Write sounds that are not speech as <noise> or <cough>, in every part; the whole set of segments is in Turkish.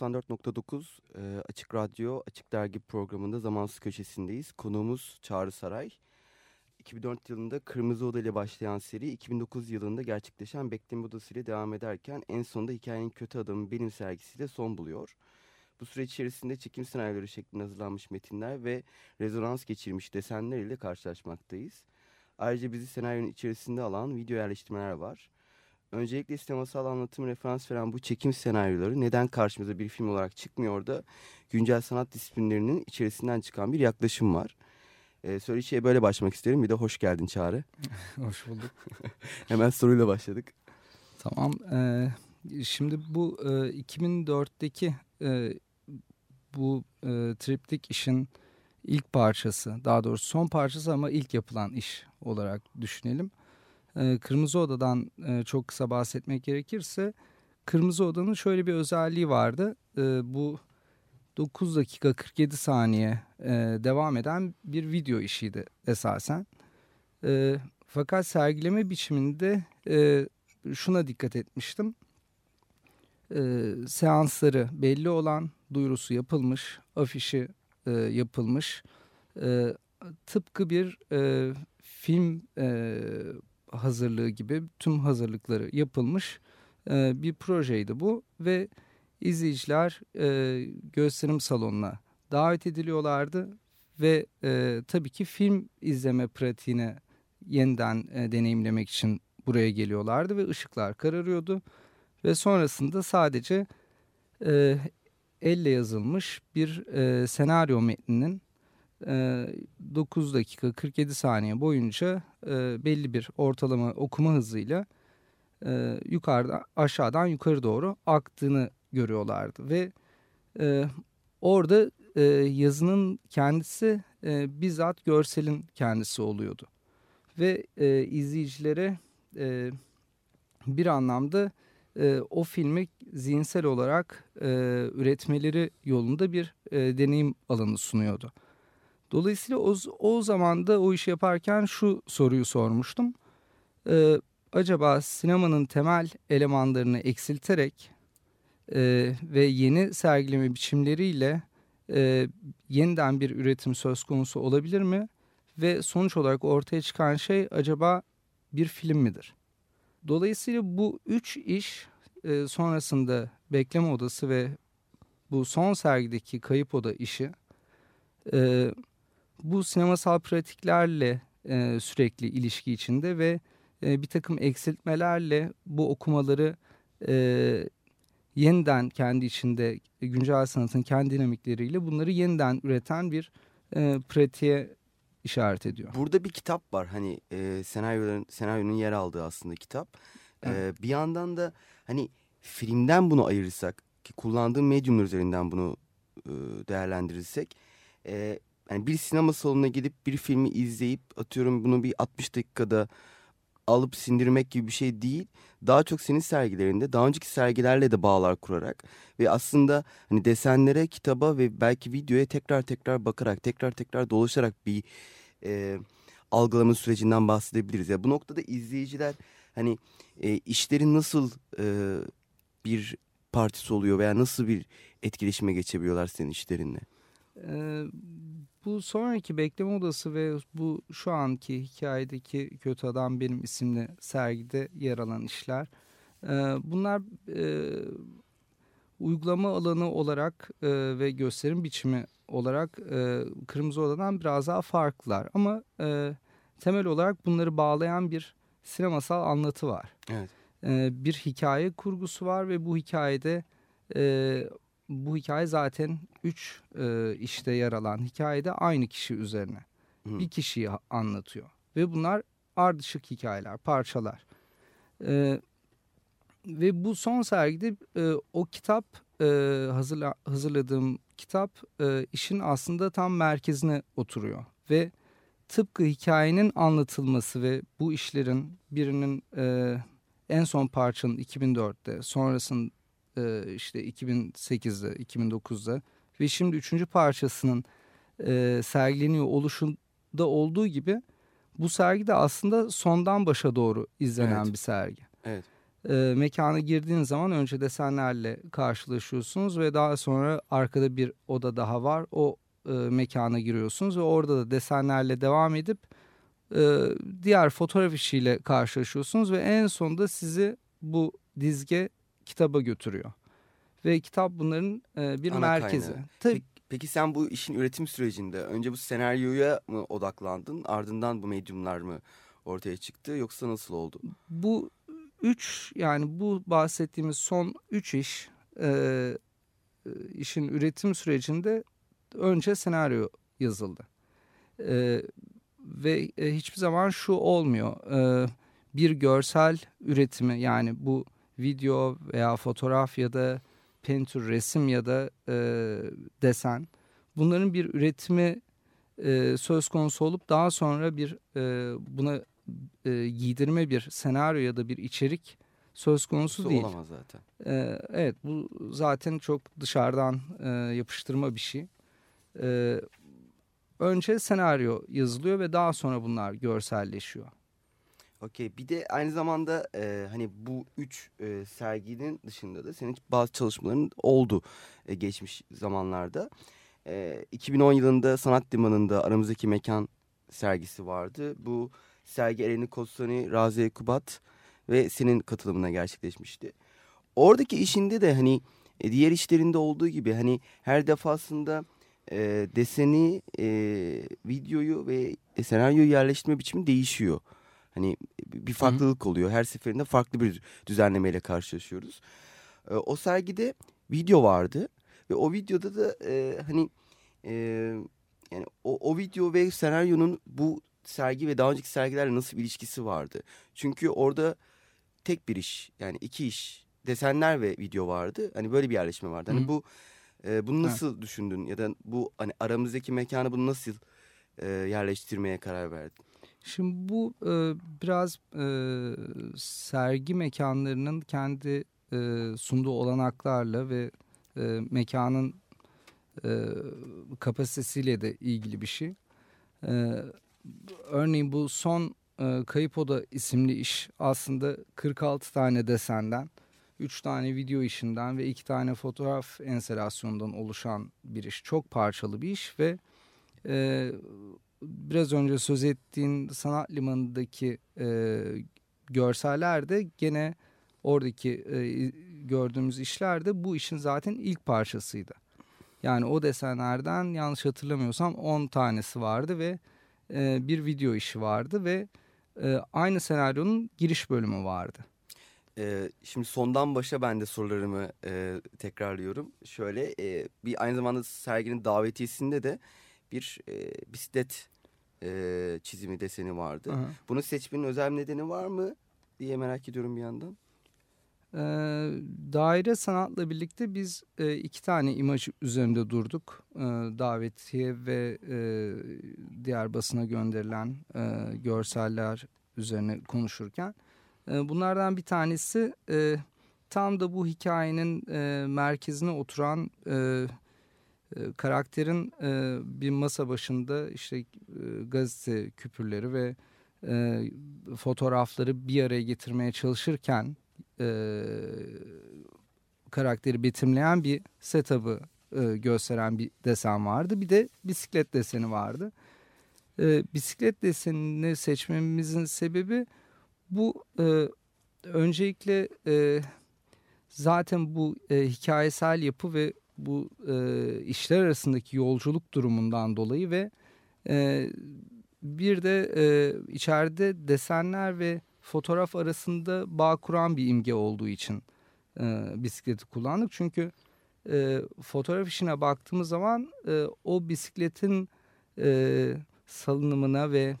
...94.9 e, Açık Radyo, Açık Dergi programında Zamansız Köşesi'ndeyiz. Konuğumuz Çağrı Saray. 2004 yılında Kırmızı Oda ile başlayan seri 2009 yılında gerçekleşen Bekleme Odası ile devam ederken en sonunda hikayenin kötü adamı benim sergisiyle son buluyor. Bu süreç içerisinde çekim senaryoları şeklinde hazırlanmış metinler ve rezonans geçirmiş desenler ile karşılaşmaktayız. Ayrıca bizi senaryonun içerisinde alan video yerleştirmeler var. Öncelikle sinemasal anlatım referans veren bu çekim senaryoları neden karşımıza bir film olarak çıkmıyor da güncel sanat disiplinlerinin içerisinden çıkan bir yaklaşım var. Ee, söyleşiye böyle başlamak isterim. Bir de hoş geldin Çağrı. <laughs> hoş bulduk. <laughs> Hemen soruyla başladık. Tamam. E, şimdi bu e, 2004'teki e, bu e, triptik işin ilk parçası, daha doğrusu son parçası ama ilk yapılan iş olarak düşünelim. E, Kırmızı Oda'dan e, çok kısa bahsetmek gerekirse, Kırmızı Oda'nın şöyle bir özelliği vardı. E, bu 9 dakika 47 saniye e, devam eden bir video işiydi esasen. E, fakat sergileme biçiminde e, şuna dikkat etmiştim. Seansları belli olan, duyurusu yapılmış, afişi yapılmış. Tıpkı bir film hazırlığı gibi tüm hazırlıkları yapılmış e, bir projeydi bu ve izleyiciler e, gösterim salonuna davet ediliyorlardı ve e, tabii ki film izleme pratiğine yeniden e, deneyimlemek için buraya geliyorlardı ve ışıklar kararıyordu ve sonrasında sadece e, elle yazılmış bir e, senaryo metninin 9 dakika 47 saniye boyunca belli bir ortalama okuma hızıyla e, yukarıda aşağıdan yukarı doğru aktığını görüyorlardı ve orada yazının kendisi bizzat görselin kendisi oluyordu ve izleyicilere bir anlamda o filmi zihinsel olarak üretmeleri yolunda bir deneyim alanı sunuyordu. Dolayısıyla o, o zaman da o işi yaparken şu soruyu sormuştum. E, acaba sinemanın temel elemanlarını eksilterek e, ve yeni sergileme biçimleriyle e, yeniden bir üretim söz konusu olabilir mi? Ve sonuç olarak ortaya çıkan şey acaba bir film midir? Dolayısıyla bu üç iş e, sonrasında bekleme odası ve bu son sergideki kayıp oda işi e, bu sinemasal pratiklerle e, sürekli ilişki içinde ve e, bir takım eksiltmelerle bu okumaları e, yeniden kendi içinde güncel sanatın kendi dinamikleriyle bunları yeniden üreten bir e, pratiğe işaret ediyor. Burada bir kitap var hani e, senaryoların senaryonun yer aldığı aslında kitap. E, bir yandan da hani filmden bunu ayırırsak ki kullandığım medyumlar üzerinden bunu e, değerlendirirsek e, yani bir sinema salonuna gidip bir filmi izleyip atıyorum bunu bir 60 dakikada alıp sindirmek gibi bir şey değil. Daha çok senin sergilerinde daha önceki sergilerle de bağlar kurarak ve aslında hani desenlere, kitaba ve belki videoya tekrar tekrar bakarak, tekrar tekrar dolaşarak bir e, algılama sürecinden bahsedebiliriz. Ya yani bu noktada izleyiciler hani e, işlerin nasıl e, bir partisi oluyor veya nasıl bir etkileşime geçebiliyorlar senin işlerinle? Bu sonraki bekleme odası ve bu şu anki hikayedeki kötü adam benim isimli sergide yer alan işler. Ee, bunlar e, uygulama alanı olarak e, ve gösterim biçimi olarak e, Kırmızı Oda'dan biraz daha farklılar. Ama e, temel olarak bunları bağlayan bir sinemasal anlatı var. Evet. E, bir hikaye kurgusu var ve bu hikayede e, bu hikaye zaten üç e, işte yer alan hikayede aynı kişi üzerine. Hı. Bir kişiyi anlatıyor. Ve bunlar ardışık hikayeler, parçalar. E, ve bu son sergide e, o kitap e, hazırla, hazırladığım kitap e, işin aslında tam merkezine oturuyor ve tıpkı hikayenin anlatılması ve bu işlerin birinin e, en son parçanın 2004'te sonrasının e, işte 2008'de 2009'da ve şimdi üçüncü parçasının e, sergileniyor oluşunda olduğu gibi bu sergi de aslında sondan başa doğru izlenen Evet. bir sergi. Evet. E, mekana girdiğin zaman önce desenlerle karşılaşıyorsunuz ve daha sonra arkada bir oda daha var. O e, mekana giriyorsunuz ve orada da desenlerle devam edip e, diğer fotoğraf işiyle karşılaşıyorsunuz ve en sonunda sizi bu dizge kitaba götürüyor. Ve kitap bunların e, bir Ana merkezi. kaynağı. Tabii Peki sen bu işin üretim sürecinde önce bu senaryoya mı odaklandın ardından bu medyumlar mı ortaya çıktı yoksa nasıl oldu? bu üç yani bu bahsettiğimiz son üç iş e, e, işin üretim sürecinde önce senaryo yazıldı. E, ve e, hiçbir zaman şu olmuyor. E, bir görsel üretimi yani bu video veya fotoğraf ya da painter resim ya da e, desen bunların bir üretimi e, söz konusu olup daha sonra bir e, buna e, giydirme bir senaryo ya da bir içerik söz konusu değil. Olamaz zaten. Ee, evet bu zaten çok dışarıdan e, yapıştırma bir şey. Ee, önce senaryo yazılıyor ve daha sonra bunlar görselleşiyor. Okey bir de aynı zamanda e, hani bu üç e, serginin dışında da senin bazı çalışmaların oldu e, geçmiş zamanlarda. E, 2010 yılında Sanat Limanı'nda aramızdaki mekan sergisi vardı. Bu sergi Eleni Kossani, Raziye Kubat ve senin katılımına gerçekleşmişti. Oradaki işinde de hani e, diğer işlerinde olduğu gibi hani her defasında e, deseni, e, videoyu ve senaryoyu yerleştirme biçimi değişiyor. Hani bir farklılık oluyor. Her seferinde farklı bir düzenlemeyle karşılaşıyoruz. E, o sergide video vardı ve o videoda da e, hani e, yani o, o video ve senaryonun bu sergi ve daha önceki sergilerle nasıl bir ilişkisi vardı? Çünkü orada tek bir iş yani iki iş desenler ve video vardı. Hani böyle bir yerleşme vardı. Hani Hı. bu e, bunu nasıl düşündün ya da bu hani aramızdaki mekanı bunu nasıl e, yerleştirmeye karar verdin? Şimdi bu e, biraz e, sergi mekanlarının kendi e, sunduğu olanaklarla ve e, mekanın e, kapasitesiyle de ilgili bir şey. E, örneğin bu son e, Kayıp Oda isimli iş aslında 46 tane desenden, 3 tane video işinden ve 2 tane fotoğraf enstalasyonundan oluşan bir iş. Çok parçalı bir iş ve e, biraz önce söz ettiğin sanat limanındaki e, görseller de gene oradaki e, gördüğümüz işler de bu işin zaten ilk parçasıydı. Yani o desenlerden yanlış hatırlamıyorsam 10 tanesi vardı ve e, bir video işi vardı ve e, aynı senaryonun giriş bölümü vardı. Ee, şimdi sondan başa ben de sorularımı e, tekrarlıyorum. Şöyle e, bir aynı zamanda serginin davetiyesinde de bir e, bisiklet e, çizimi deseni vardı. Aha. Bunu seçmenin özel bir nedeni var mı diye merak ediyorum bir yandan. Ee, daire sanatla birlikte biz e, iki tane imaj üzerinde durduk. Ee, davetiye ve e, diğer basına gönderilen e, görseller üzerine konuşurken. E, bunlardan bir tanesi e, tam da bu hikayenin e, merkezine oturan e, e, karakterin e, bir masa başında işte e, gazete küpürleri ve e, fotoğrafları bir araya getirmeye çalışırken e, karakteri betimleyen bir setup'ı e, gösteren bir desen vardı. Bir de bisiklet deseni vardı. E, bisiklet desenini seçmemizin sebebi bu e, öncelikle e, zaten bu e, hikayesel yapı ve bu e, işler arasındaki yolculuk durumundan dolayı ve e, bir de e, içeride desenler ve fotoğraf arasında bağ kuran bir imge olduğu için e, bisikleti kullandık. Çünkü e, fotoğraf işine baktığımız zaman e, o bisikletin e, salınımına ve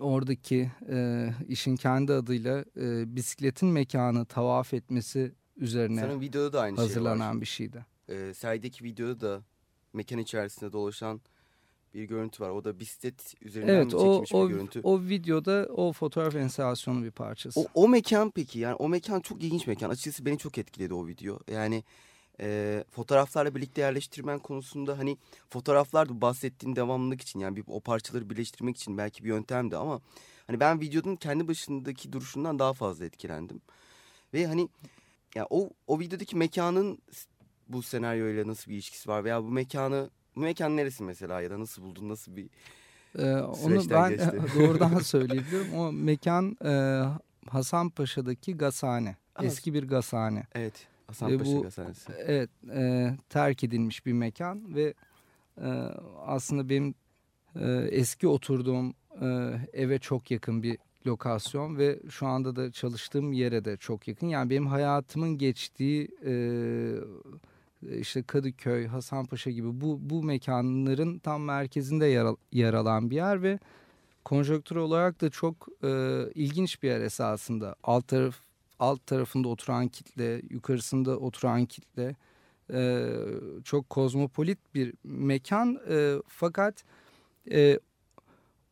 oradaki e, işin kendi adıyla e, bisikletin mekanı tavaf etmesi üzerine Sanırım videoda da aynı şey var. hazırlanan bir şeydi. Ee, sergideki videoda da mekan içerisinde dolaşan bir görüntü var. O da bisiklet üzerinden Evet mi çekilmiş o, bir görüntü. o videoda o fotoğraf enstalasyonu bir parçası. O, o mekan peki yani o mekan çok ilginç mekan. Açıkçası beni çok etkiledi o video. Yani e, fotoğraflarla birlikte yerleştirmen konusunda hani fotoğraflar da bahsettiğin devamlılık için yani bir, o parçaları birleştirmek için belki bir yöntemdi ama hani ben videonun kendi başındaki duruşundan daha fazla etkilendim. Ve hani ya o o videodaki mekanın bu senaryoyla nasıl bir ilişkisi var veya bu mekanı bu mekan neresi mesela ya da nasıl buldun nasıl bir Ee, onu ben geçti. <laughs> doğrudan söyleyebilirim. O mekan e, Hasanpaşa'daki gazhane. Eski bir gazhane. evet Hasanpaşa bu- Gazetesi. Evet, e, terk edilmiş bir mekan ve e, aslında benim e, eski oturduğum e, eve çok yakın bir lokasyon ve şu anda da çalıştığım yere de çok yakın. Yani benim hayatımın geçtiği e, işte Kadıköy, Hasanpaşa gibi bu bu mekanların tam merkezinde yer, yer alan bir yer ve konjonktür olarak da çok e, ilginç bir yer esasında. Alt taraf alt tarafında oturan kitle, yukarısında oturan kitle e, çok kozmopolit bir mekan e, fakat e,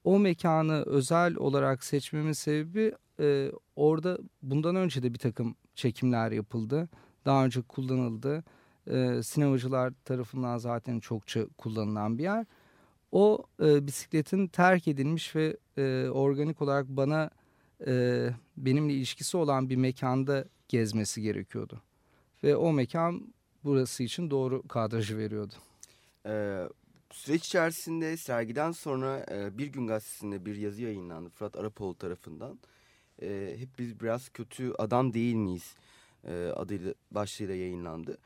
o mekanı özel olarak seçmemin sebebi e, orada bundan önce de bir takım çekimler yapıldı. Daha önce kullanıldı. E, sinemacılar tarafından zaten çokça kullanılan bir yer. O e, bisikletin terk edilmiş ve e, organik olarak bana e, benimle ilişkisi olan bir mekanda gezmesi gerekiyordu. Ve o mekan burası için doğru kadrajı veriyordu. Ee, süreç içerisinde sergiden sonra e, Bir Gün Gazetesi'nde bir yazı yayınlandı Fırat Arapoğlu tarafından. E, hep biz biraz kötü adam değil miyiz e, adıyla başlığıyla yayınlandı.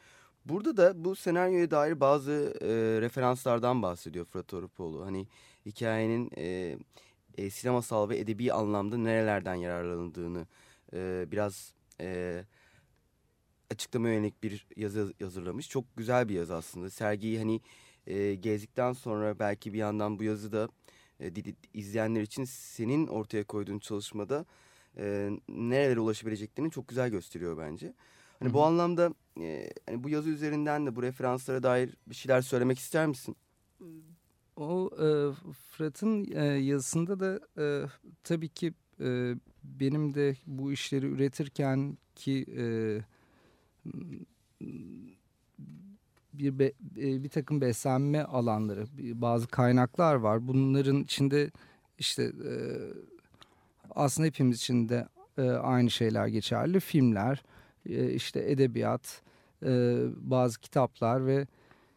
Burada da bu senaryoya dair bazı e, referanslardan bahsediyor Fırat Arapoğlu. Hani hikayenin e, e, sinemasal ve edebi anlamda nerelerden yararlanıldığını e, biraz e, açıklama yönelik bir yazı hazırlamış. Çok güzel bir yazı aslında. Sergiyi hani e, gezdikten sonra belki bir yandan bu yazıda e, izleyenler için senin ortaya koyduğun çalışmada e, nerelere ulaşabileceklerini çok güzel gösteriyor bence. Hani Hı bu hı. anlamda e, hani bu yazı üzerinden de bu referanslara dair bir şeyler söylemek ister misin? O e, Fırat'ın e, yazısında da e, tabii ki e, benim de bu işleri üretirken ki e, bir be- e, bir takım beslenme alanları, bazı kaynaklar var. Bunların içinde işte e, aslında hepimiz için de e, aynı şeyler geçerli. Filmler, e, işte edebiyat, e, bazı kitaplar ve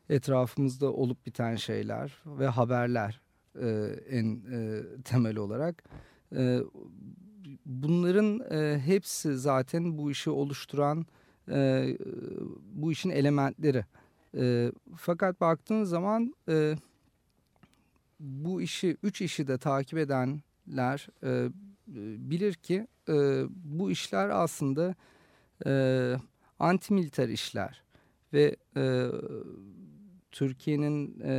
etrafımızda olup biten şeyler ve haberler e, en temel olarak. Bunların hepsi zaten bu işi oluşturan bu işin elementleri. Fakat baktığın zaman bu işi, üç işi de takip edenler bilir ki bu işler aslında e, antimiliter işler ve e, Türkiye'nin e,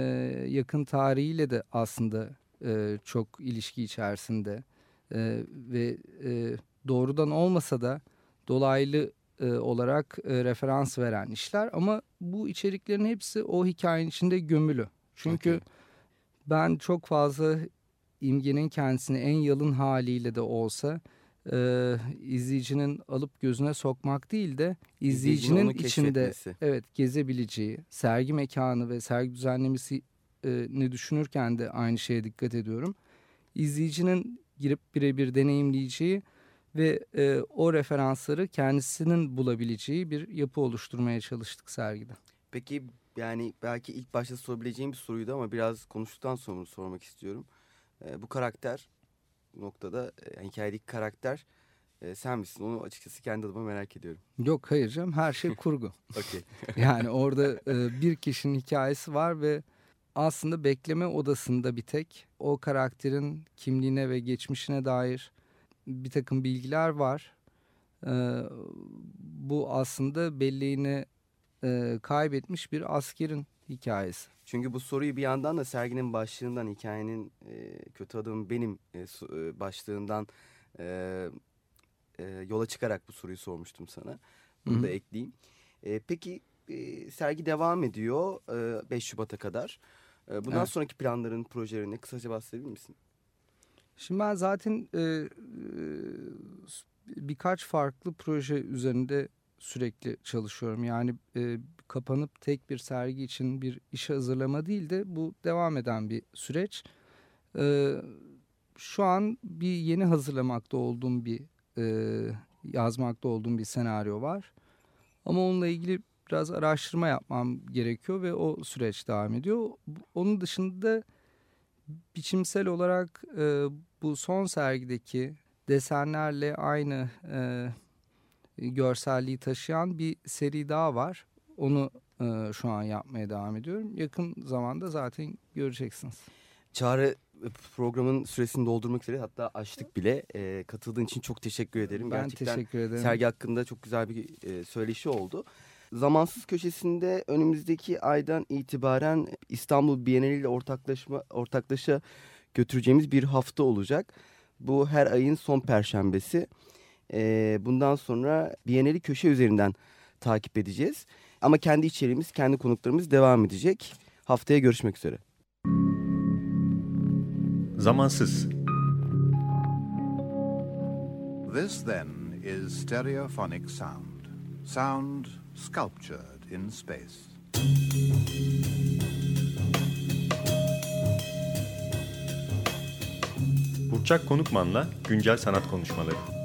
yakın tarihiyle de aslında e, çok ilişki içerisinde E, ve e, doğrudan olmasa da dolaylı e, olarak e, referans veren işler ama bu içeriklerin hepsi o hikayenin içinde gömülü. Çünkü Okey. ben çok fazla imgenin kendisini en yalın haliyle de olsa e, izleyicinin alıp gözüne sokmak değil de izleyicinin içinde evet gezebileceği sergi mekanı ve sergi düzenlemesi e, ne düşünürken de aynı şeye dikkat ediyorum. İzleyicinin girip birebir deneyimleyeceği ve e, o referansları kendisinin bulabileceği bir yapı oluşturmaya çalıştık sergide. Peki yani belki ilk başta sorabileceğim bir soruydu ama biraz konuştuktan sonra sormak istiyorum. E, bu karakter noktada e, hikayedeki karakter e, sen misin? Onu açıkçası kendi adıma merak ediyorum. Yok hayır canım her şey <laughs> kurgu. <laughs> Yani orada e, bir kişinin hikayesi var ve aslında bekleme odasında bir tek o karakterin kimliğine ve geçmişine dair bir takım bilgiler var. E, bu aslında belleğini e, kaybetmiş bir askerin hikayesi. Çünkü bu soruyu bir yandan da serginin başlığından hikayenin e, kötü adamım benim e, su- e, başlığından e, e, yola çıkarak bu soruyu sormuştum sana. Bunu Hı da ekleyeyim. E, peki e, sergi devam ediyor e, 5 Şubat'a kadar. E, bundan Evet. sonraki planların, projelerini kısaca bahsedebilir misin? Şimdi ben zaten e, e, birkaç farklı proje üzerinde sürekli çalışıyorum. Yani e, kapanıp tek bir sergi için bir işe hazırlama değil de bu devam eden bir süreç. E, şu an bir yeni hazırlamakta olduğum bir e, yazmakta olduğum bir senaryo var. Ama onunla ilgili biraz araştırma yapmam gerekiyor ve o süreç devam ediyor. Onun dışında biçimsel olarak e, bu son sergideki desenlerle aynı e, görselliği taşıyan bir seri daha var. Onu e, şu an yapmaya devam ediyorum. Yakın zamanda zaten göreceksiniz. Çağrı e, programın süresini doldurmak üzere hatta açtık bile. E, katıldığın için çok teşekkür ederim. Ben Gerçekten teşekkür ederim. sergi hakkında çok güzel bir e, söyleşi oldu. Zamansız köşesinde önümüzdeki aydan itibaren İstanbul Bienali ile ortaklaşma ortaklaşa götüreceğimiz bir hafta olacak. Bu her ayın son perşembesi. E, bundan sonra Bienali köşe üzerinden takip edeceğiz. Ama kendi içeriğimiz, kendi konuklarımız devam edecek. Haftaya görüşmek üzere. Zamansız. This then is stereophonic sound. Sound sculptured in space. Burçak Konukman'la güncel sanat konuşmaları.